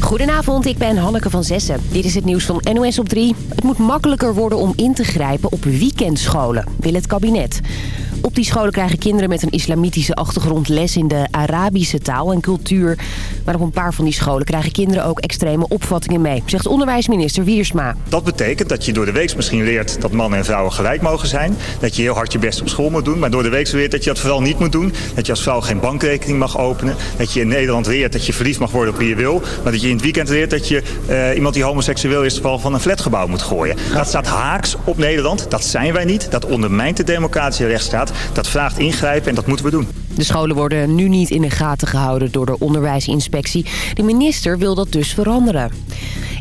Goedenavond, ik ben Hanneke van Zessen. Dit is het nieuws van NOS op 3. Het moet makkelijker worden om in te grijpen op weekendscholen, wil het kabinet. Op die scholen krijgen kinderen met een islamitische achtergrond les in de Arabische taal en cultuur. Maar op een paar van die scholen krijgen kinderen ook extreme opvattingen mee, zegt onderwijsminister Wiersma. Dat betekent dat je door de week misschien leert dat mannen en vrouwen gelijk mogen zijn. Dat je heel hard je best op school moet doen, maar door de week leert dat je dat vooral niet moet doen. Dat je als vrouw geen bankrekening mag openen. Dat je in Nederland leert dat je verliefd mag worden op wie je wil. Maar dat je in het weekend leert dat je uh, iemand die homoseksueel is... vooral van een flatgebouw moet gooien. Dat staat haaks op Nederland. Dat zijn wij niet. Dat ondermijnt de democratische rechtsstaat. Dat vraagt ingrijpen en dat moeten we doen. De scholen worden nu niet in de gaten gehouden door de onderwijsinspectie. De minister wil dat dus veranderen.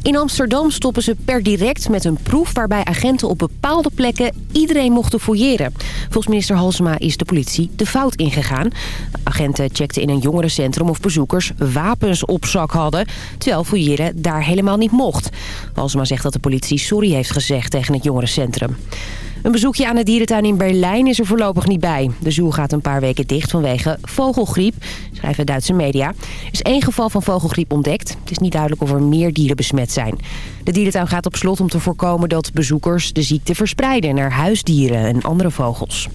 In Amsterdam stoppen ze per direct met een proef... waarbij agenten op bepaalde plekken iedereen mochten fouilleren. Volgens minister Halsema is de politie de fout ingegaan. Agenten checkten in een jongerencentrum of bezoekers wapens op zak hadden... terwijl fouilleren daar helemaal niet mocht. Halsema zegt dat de politie sorry heeft gezegd tegen het jongerencentrum. Een bezoekje aan de dierentuin in Berlijn is er voorlopig niet bij. De zoo gaat een paar weken dicht vanwege vogelgriep, schrijven Duitse media. Er is één geval van vogelgriep ontdekt. Het is niet duidelijk of er meer dieren besmet zijn. De dierentuin gaat op slot om te voorkomen dat bezoekers de ziekte verspreiden naar huisdieren en andere vogels.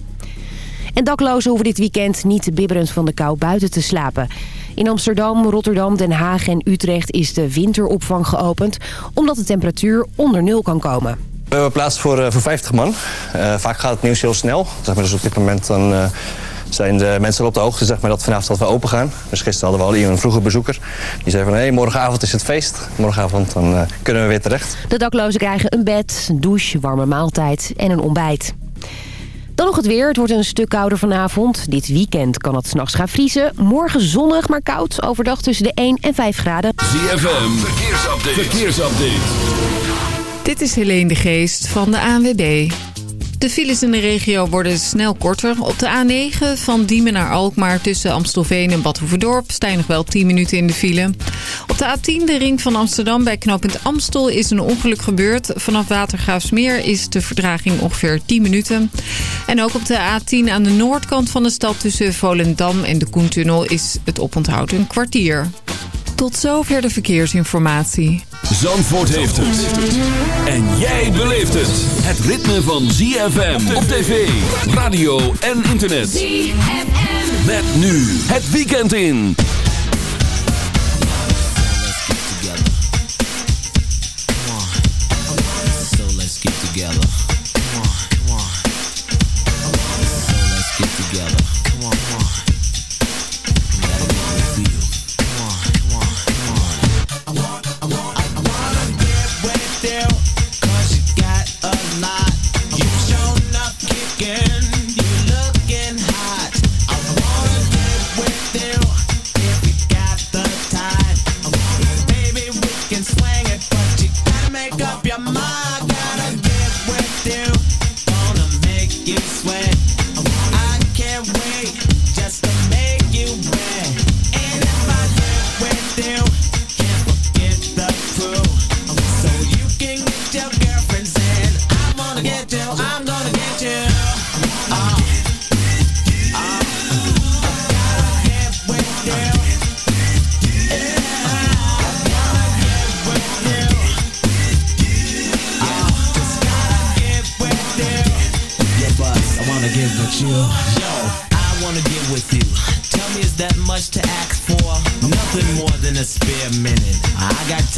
En daklozen hoeven dit weekend niet bibberend van de kou buiten te slapen. In Amsterdam, Rotterdam, Den Haag en Utrecht is de winteropvang geopend... omdat de temperatuur onder nul kan komen. We hebben plaats voor, uh, voor 50 man. Uh, vaak gaat het nieuws heel snel. Zeg maar, dus op dit moment dan, uh, zijn de mensen op de hoogte zeg maar, dat vanavond dat we open gaan. Dus gisteren hadden we al een vroege bezoeker. Die zei van, hé, hey, morgenavond is het feest. Morgenavond dan kunnen we weer terecht. De daklozen krijgen een bed, een douche, warme maaltijd en een ontbijt. Dan nog het weer. Het wordt een stuk kouder vanavond. Dit weekend kan het s'nachts gaan vriezen. Morgen zonnig, maar koud. Overdag tussen de 1 en 5 graden. ZFM, verkeersupdate. verkeersupdate. Dit is Helene de Geest van de ANWB. De files in de regio worden snel korter. Op de A9 van Diemen naar Alkmaar tussen Amstelveen en Bad Hoeverdorp... sta je nog wel 10 minuten in de file. Op de A10, de ring van Amsterdam bij knooppunt Amstel... is een ongeluk gebeurd. Vanaf Watergraafsmeer is de verdraging ongeveer 10 minuten. En ook op de A10 aan de noordkant van de stad tussen Volendam en de Koentunnel... is het oponthoud een kwartier. Tot zover de verkeersinformatie. Zandvoort heeft het. En jij beleeft het. Het ritme van ZFM op tv, radio en internet. ZFM. Met nu het weekend in.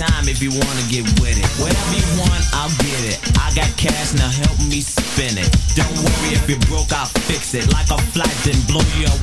time if you wanna get with it. Whatever you want, I'll get it. I got cash, now help me spin it. Don't worry if you're broke, I'll fix it. Like a flight, then blow you away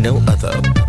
no other.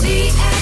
ZFM.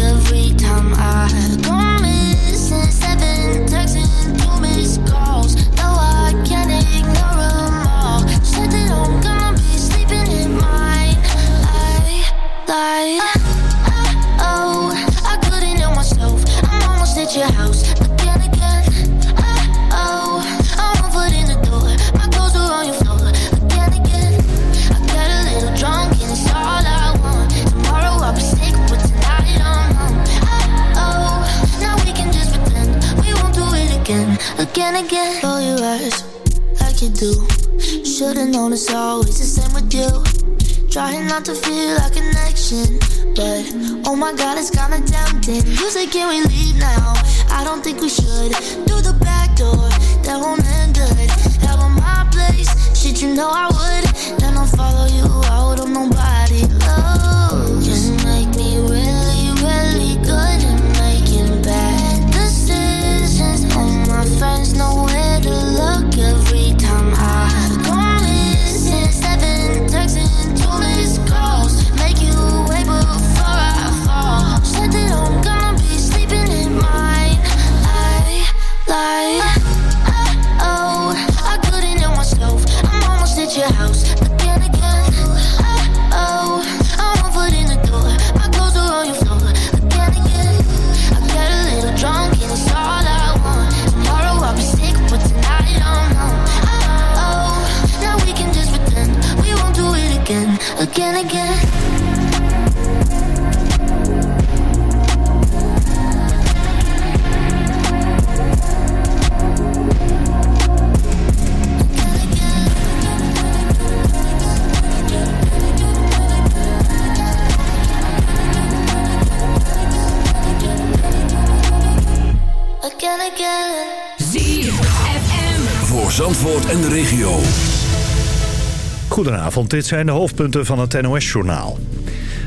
every time I again. Close your eyes like you do. Should've known it's always the same with you. Trying not to feel a connection, but oh my god, it's kinda tempting. You say, can we leave now? I don't think we should. Through the back door, Goedenavond, dit zijn de hoofdpunten van het NOS-journaal.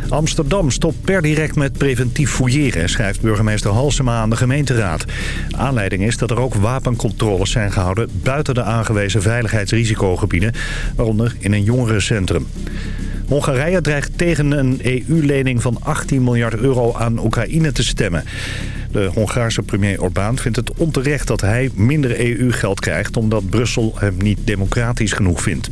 Amsterdam stopt per direct met preventief fouilleren, schrijft burgemeester Halsema aan de gemeenteraad. Aanleiding is dat er ook wapencontroles zijn gehouden buiten de aangewezen veiligheidsrisicogebieden, waaronder in een jongerencentrum. Hongarije dreigt tegen een EU-lening van 18 miljard euro aan Oekraïne te stemmen. De Hongaarse premier Orbán vindt het onterecht dat hij minder EU-geld krijgt... omdat Brussel hem niet democratisch genoeg vindt.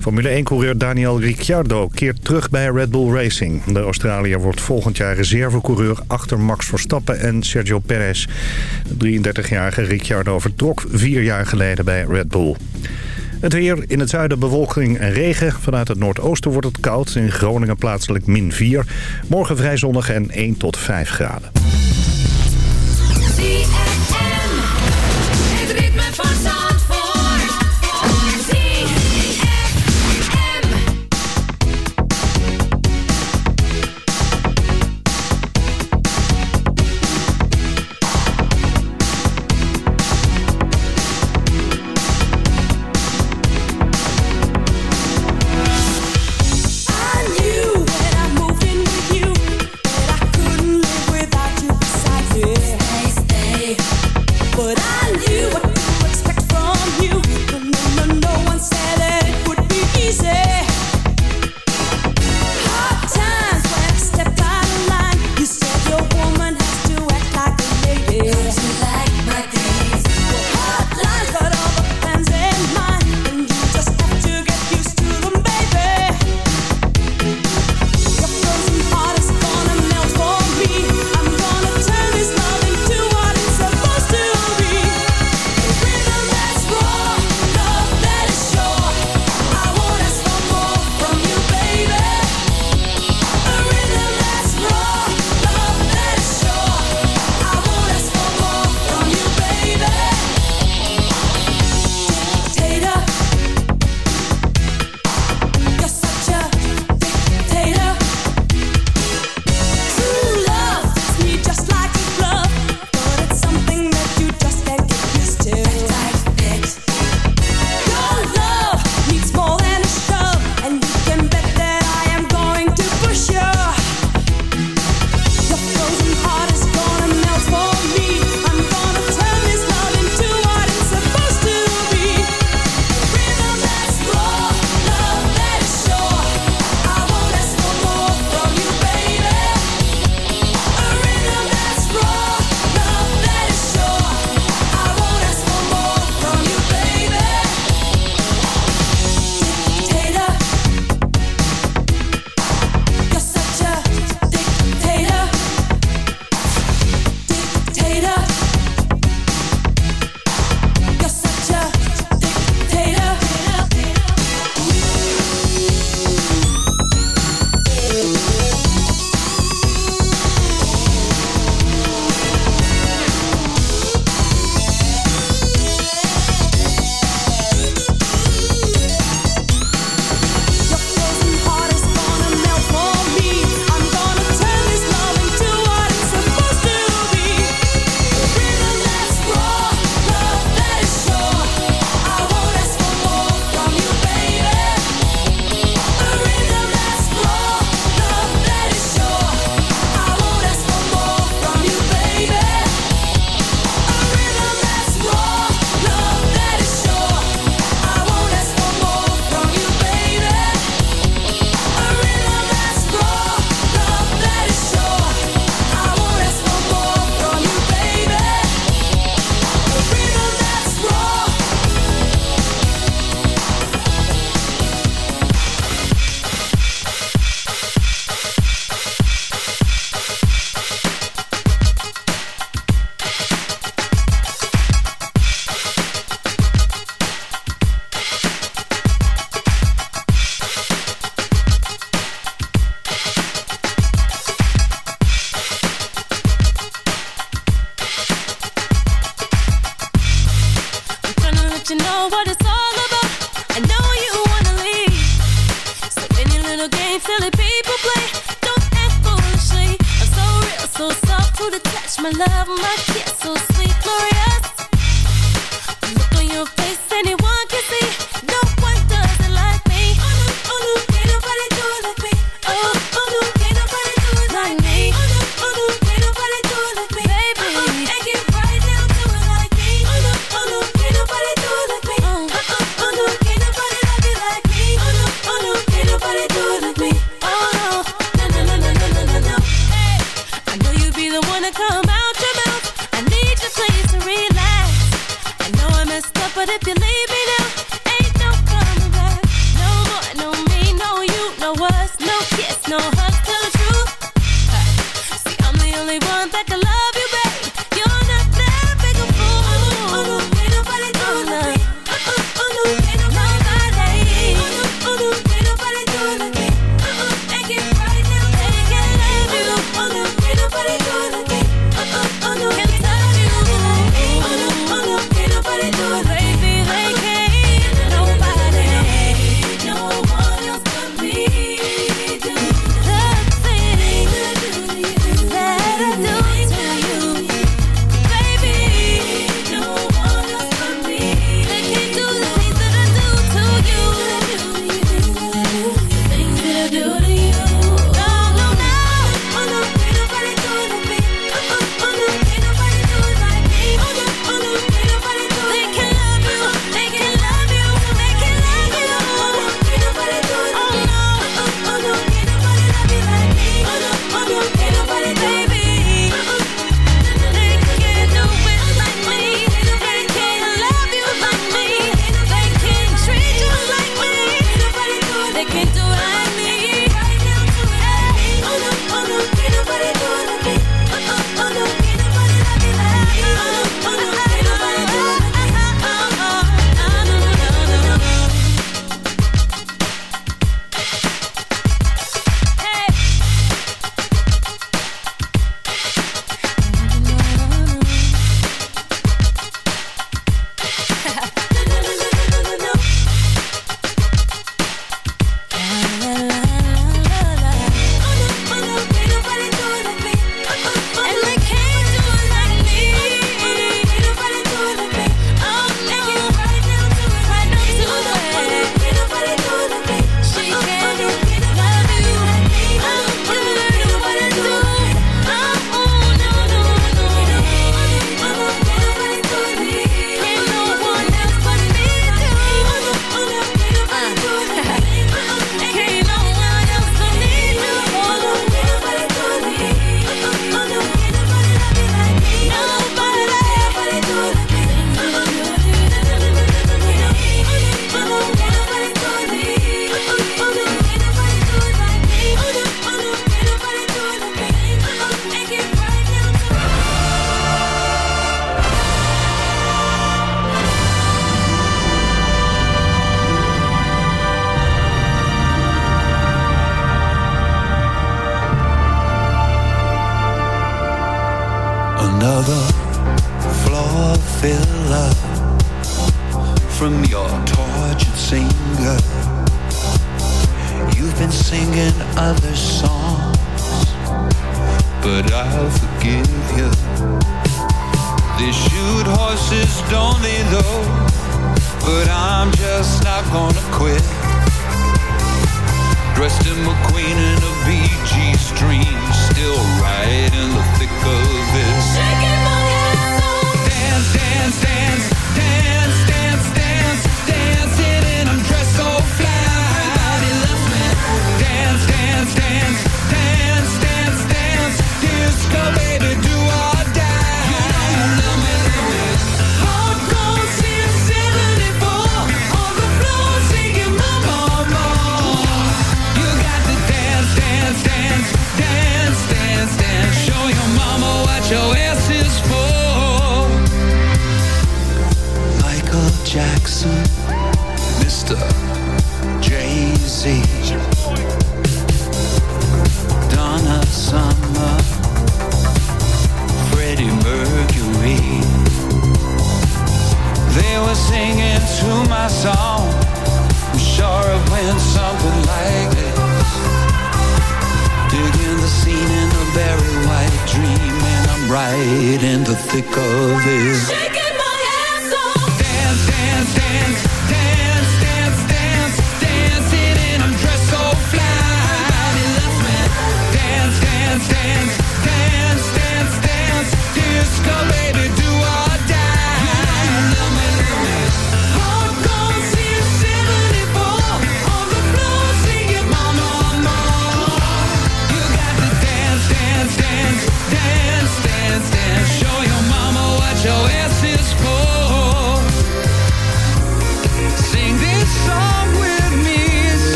Formule 1-coureur Daniel Ricciardo keert terug bij Red Bull Racing. De Australiër wordt volgend jaar reservecoureur achter Max Verstappen en Sergio Perez. De 33-jarige Ricciardo vertrok vier jaar geleden bij Red Bull. Het weer in het zuiden bewolking en regen. Vanuit het noordoosten wordt het koud. In Groningen plaatselijk min 4. Morgen vrij zonnig en 1 tot 5 graden.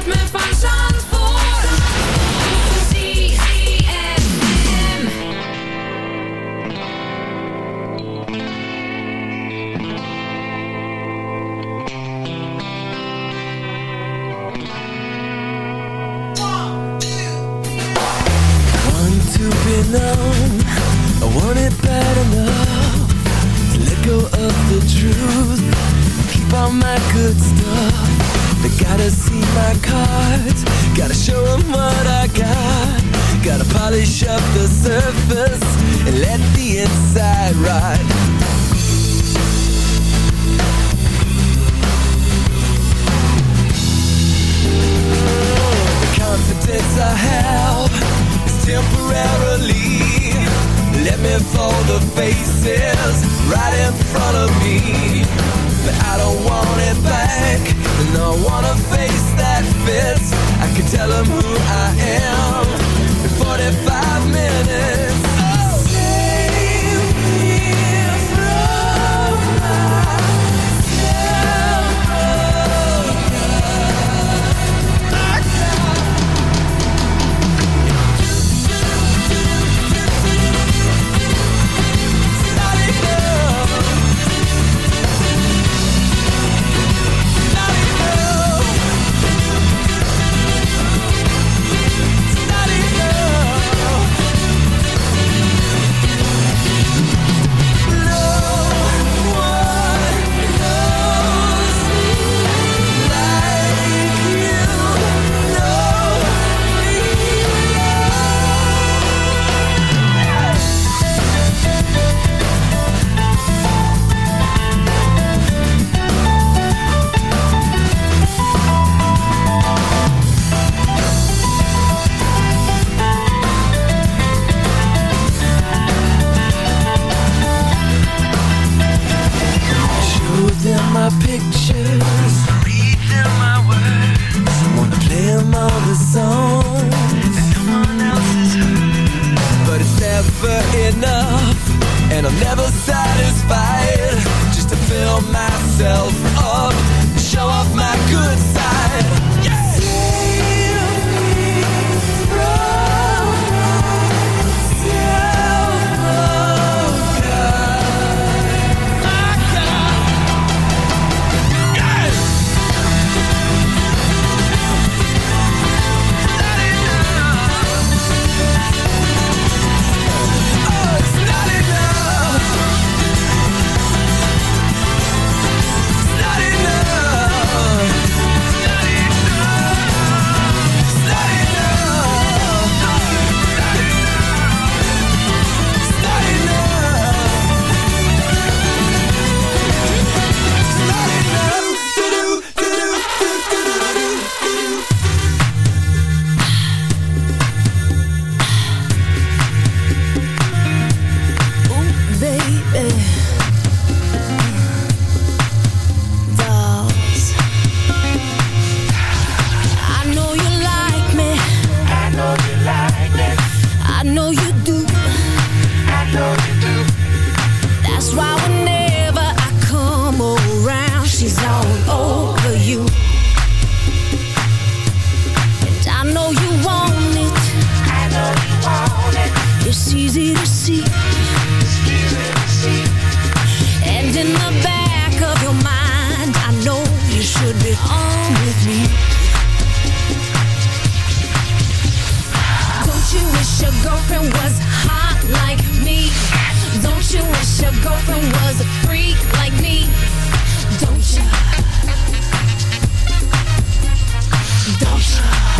Ritme van Zandvoort. It's easy to see. And in the back of your mind, I know you should be on with me. Don't you wish your girlfriend was hot like me? Don't you wish your girlfriend was a freak like me? Don't you? Don't you?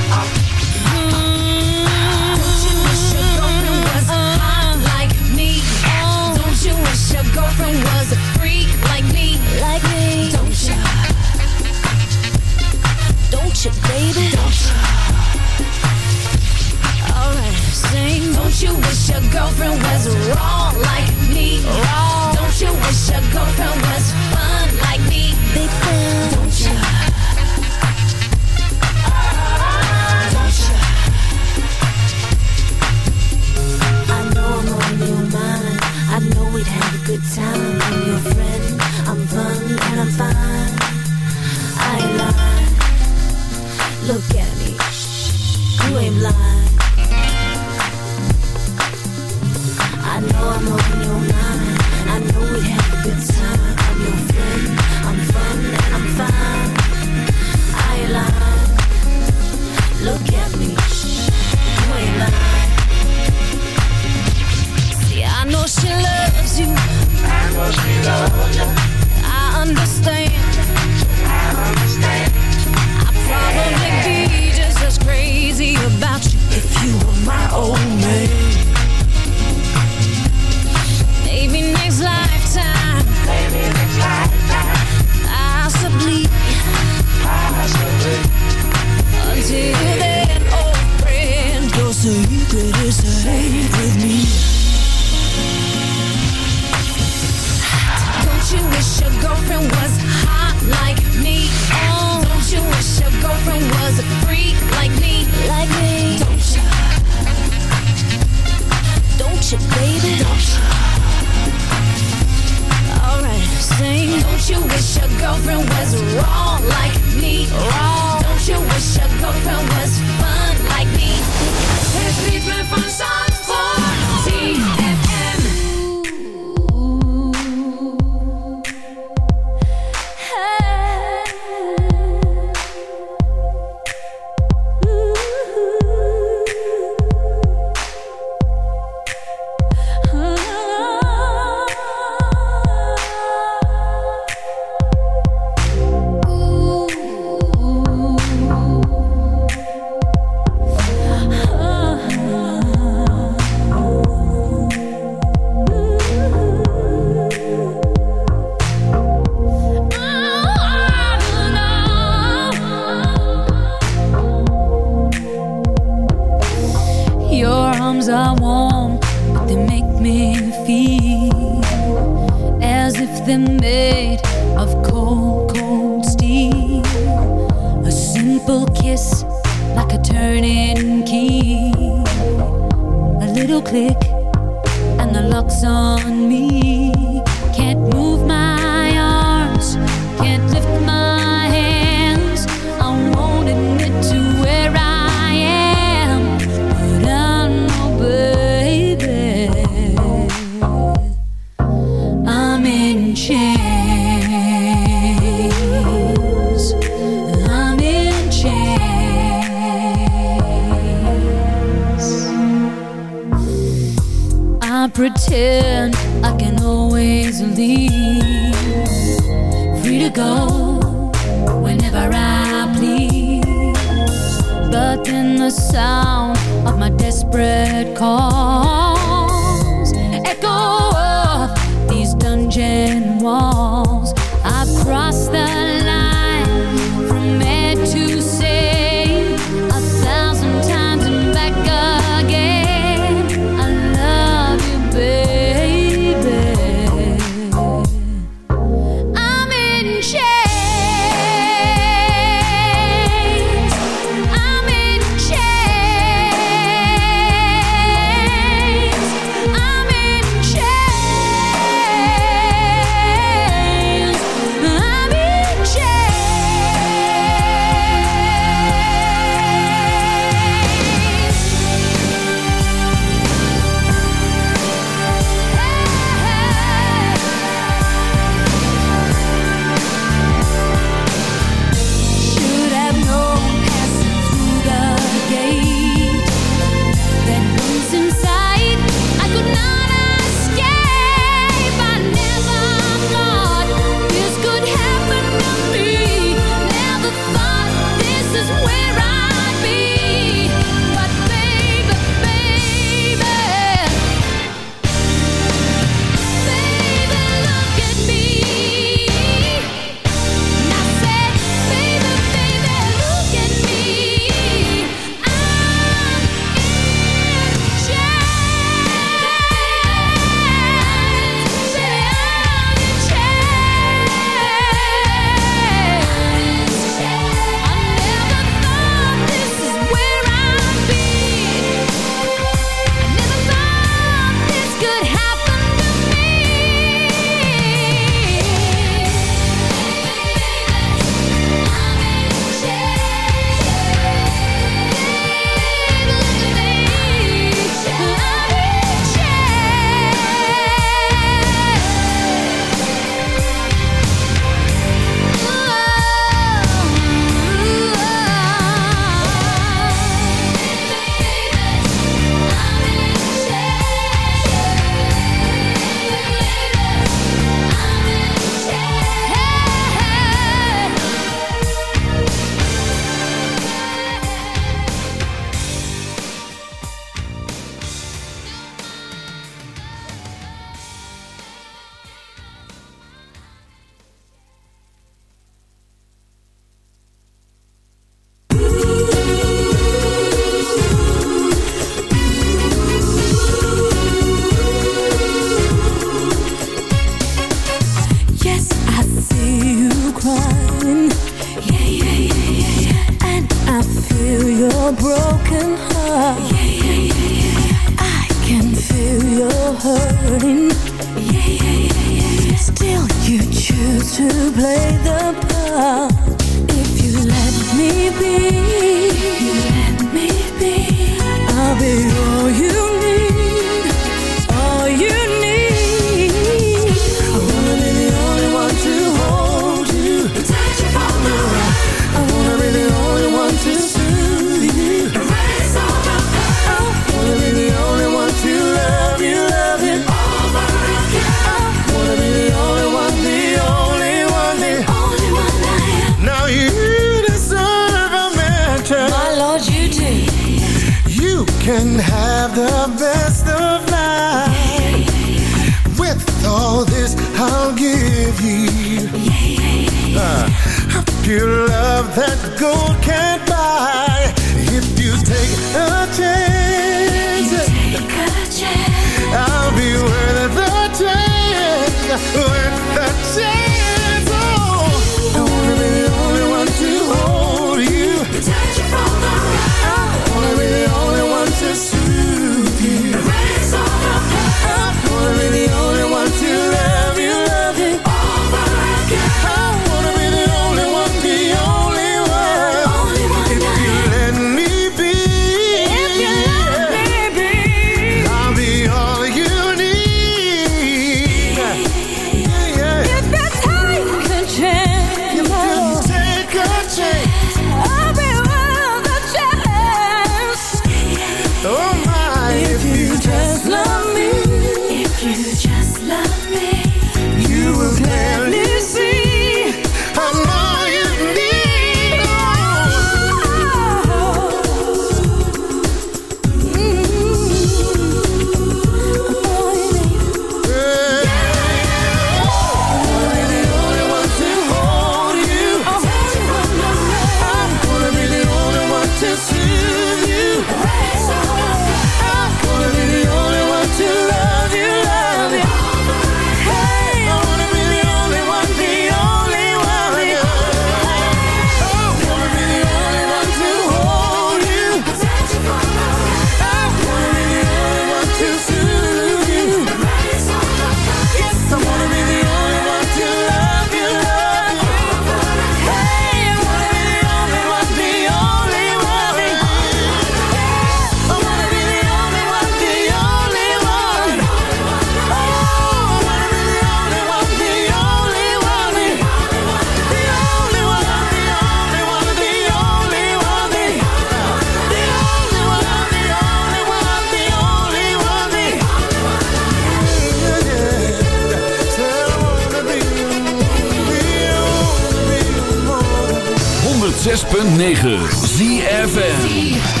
106.9 ZFN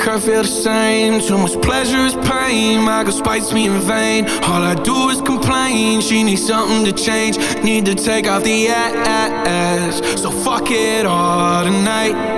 I feel the same. Too much pleasure is pain. My girl spites me in vain. All I do is complain. She needs something to change. Need to take off the ass. So fuck it all tonight.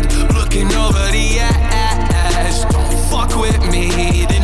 blind, looking over the edge. Don't fuck with me.